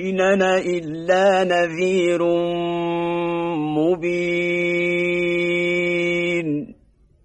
إننا إلا نذير مبين.